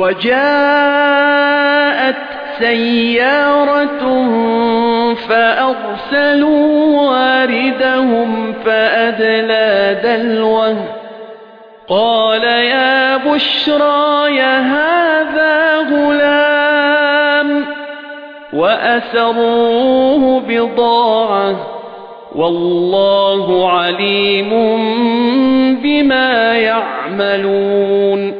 وَجَاءَتْ سَيَّارَةٌ فَأَرْسَلُوا وَارِدَهُمْ فَأَدْلَىٰ دَلْوَهُ. قَالَ يَا بُشْرَىٰ هَٰذَا غُلَامٌ وَأَسَرُّوهُ بِضَاعَةً. وَاللَّهُ عَلِيمٌ بِمَا يَعْمَلُونَ.